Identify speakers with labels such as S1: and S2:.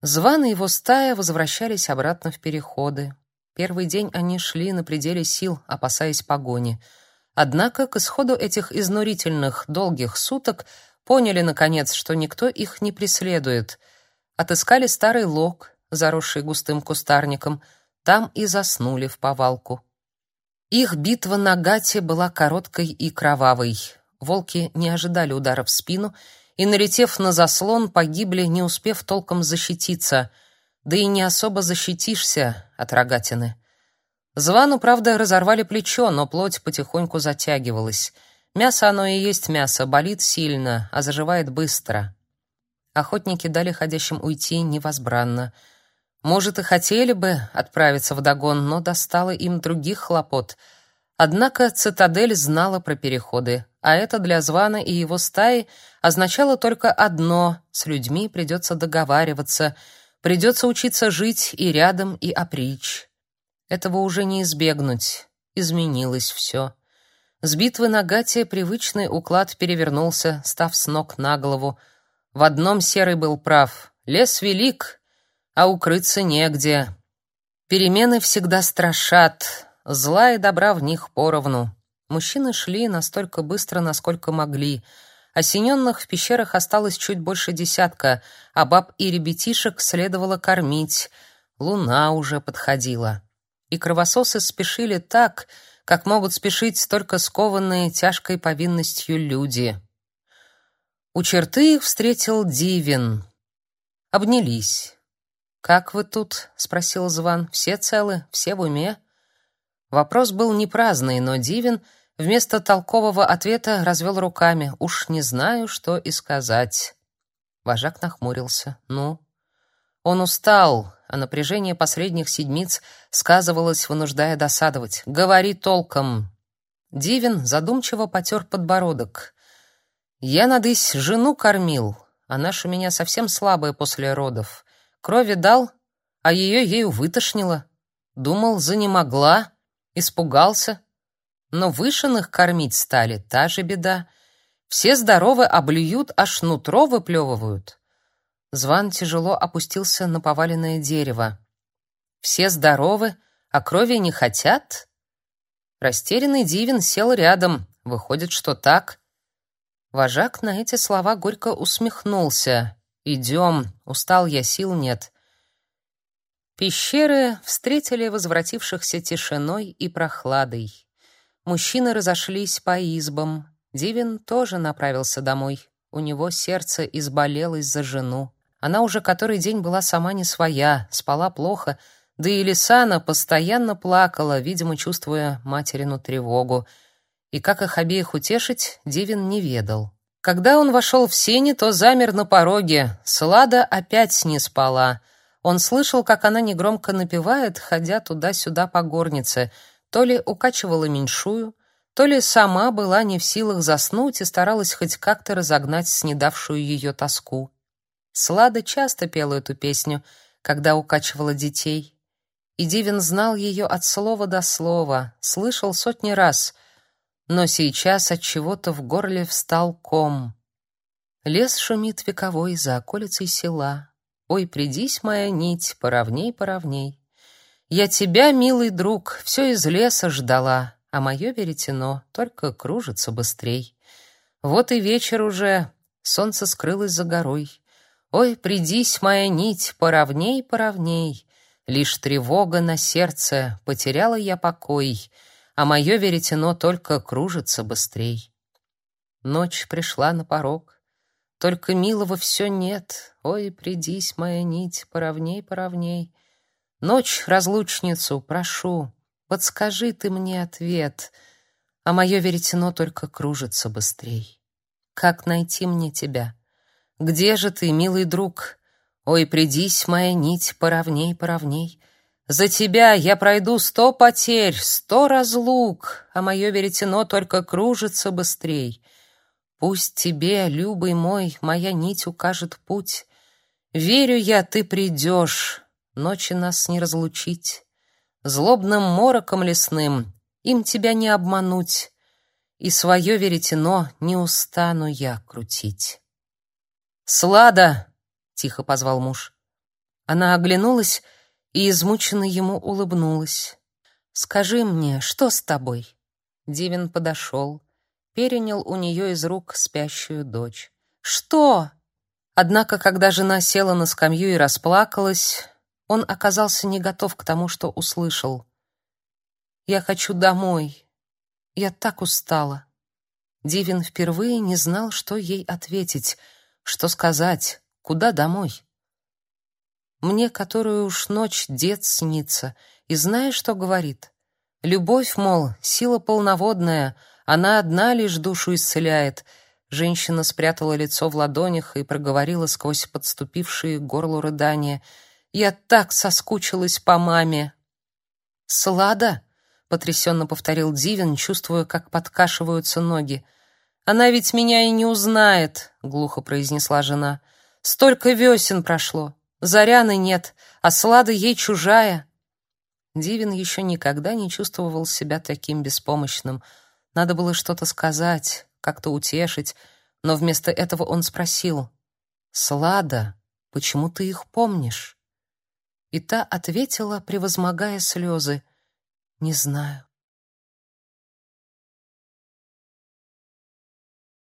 S1: Зван и его стая возвращались обратно в переходы. Первый день они шли на пределе сил, опасаясь погони. Однако к исходу этих изнурительных долгих суток поняли наконец, что никто их не преследует. Отыскали старый лог, заросший густым кустарником, там и заснули в повалку. Их битва на Гате была короткой и кровавой. Волки не ожидали удара в спину и, налетев на заслон, погибли, не успев толком защититься. Да и не особо защитишься от рогатины. Звану, правда, разорвали плечо, но плоть потихоньку затягивалась. Мясо оно и есть мясо, болит сильно, а заживает быстро. Охотники дали ходящим уйти невозбранно. Может, и хотели бы отправиться в догон, но достало им других хлопот. Однако цитадель знала про переходы а это для Звана и его стаи означало только одно — с людьми придется договариваться, придется учиться жить и рядом, и опричь. Этого уже не избегнуть, изменилось все. С битвы на Гате привычный уклад перевернулся, став с ног на голову. В одном Серый был прав — лес велик, а укрыться негде. Перемены всегда страшат, зла и добра в них поровну. Мужчины шли настолько быстро, насколько могли. Осененных в пещерах осталось чуть больше десятка, а баб и ребятишек следовало кормить. Луна уже подходила. И кровососы спешили так, как могут спешить только скованные тяжкой повинностью люди. У черты их встретил Дивин. Обнялись. «Как вы тут?» — спросил Зван. «Все целы? Все в уме?» Вопрос был не праздный, но Дивин — Вместо толкового ответа развел руками. Уж не знаю, что и сказать. Вожак нахмурился. Ну, он устал, а напряжение последних седмиц сказывалось, вынуждая досадовать. Говори толком. Дивин задумчиво потер подбородок. Я надысь жену кормил, ж у меня совсем слабая после родов. Крови дал, а ее ею вытошнило. Думал, занемогла, испугался. Но вышиных кормить стали, та же беда. Все здоровы, облюют, аж нутро выплевывают. Зван тяжело опустился на поваленное дерево. Все здоровы, а крови не хотят? Растерянный Дивин сел рядом. Выходит, что так. Вожак на эти слова горько усмехнулся. «Идем, устал я, сил нет». Пещеры встретили возвратившихся тишиной и прохладой. Мужчины разошлись по избам. Дивин тоже направился домой. У него сердце изболелось за жену. Она уже который день была сама не своя, спала плохо, да и Лисана постоянно плакала, видимо, чувствуя материну тревогу. И как их обеих утешить, Дивин не ведал. Когда он вошел в сени, то замер на пороге. Слада опять не спала. Он слышал, как она негромко напевает, ходя туда-сюда по горнице — то ли укачивала меньшую, то ли сама была не в силах заснуть и старалась хоть как-то разогнать снедавшую ее тоску. Слада часто пела эту песню, когда укачивала детей. И Дивин знал ее от слова до слова, слышал сотни раз, но сейчас от чего-то в горле встал ком. Лес шумит вековой за околицей села. Ой, придись, моя нить, поровней, поровней. Я тебя, милый друг, все из леса ждала, а мое веретено только кружится быстрей. Вот и вечер уже, солнце скрылось за горой. Ой, придись, моя нить, поровней, поровней. Лишь тревога на сердце, потеряла я покой, а мое веретено только кружится быстрей. Ночь пришла на порог, только милого все нет. Ой, придись, моя нить, поровней, поровней. Ночь, разлучницу, прошу, подскажи ты мне ответ, а мое веретено только кружится быстрей. Как найти мне тебя? Где же ты, милый друг? Ой, придись, моя нить, поровней, поровней. За тебя я пройду сто потерь, сто разлук, а мое веретено только кружится быстрей. Пусть тебе, любый мой, моя нить укажет путь. Верю я, ты придешь, ночи нас не разлучить. Злобным мороком лесным им тебя не обмануть, и свое веретено не устану я крутить. «Слада!» — тихо позвал муж. Она оглянулась и измученно ему улыбнулась. «Скажи мне, что с тобой?» Дивин подошел, перенял у нее из рук спящую дочь. «Что?» Однако, когда жена села на скамью и расплакалась, он оказался не готов к тому, что услышал. «Я хочу домой. Я так устала». Дивин впервые не знал, что ей ответить, что сказать, куда домой. Мне которую уж ночь дед снится, и знаешь, что говорит? Любовь, мол, сила полноводная, она одна лишь душу исцеляет. Женщина спрятала лицо в ладонях и проговорила сквозь подступившие к горлу рыдания: "Я так соскучилась по маме". "Слада?" потрясенно повторил Дивин, чувствуя, как подкашиваются ноги. Она ведь меня и не узнает, глухо произнесла жена. Столько весен прошло. Заряны нет, а Слада ей чужая. Дивин еще никогда не чувствовал себя таким беспомощным. Надо было что-то сказать, как-то утешить, но вместо этого он спросил: "Слада, почему ты их помнишь?" И та ответила, превозмогая слезы: "Не знаю".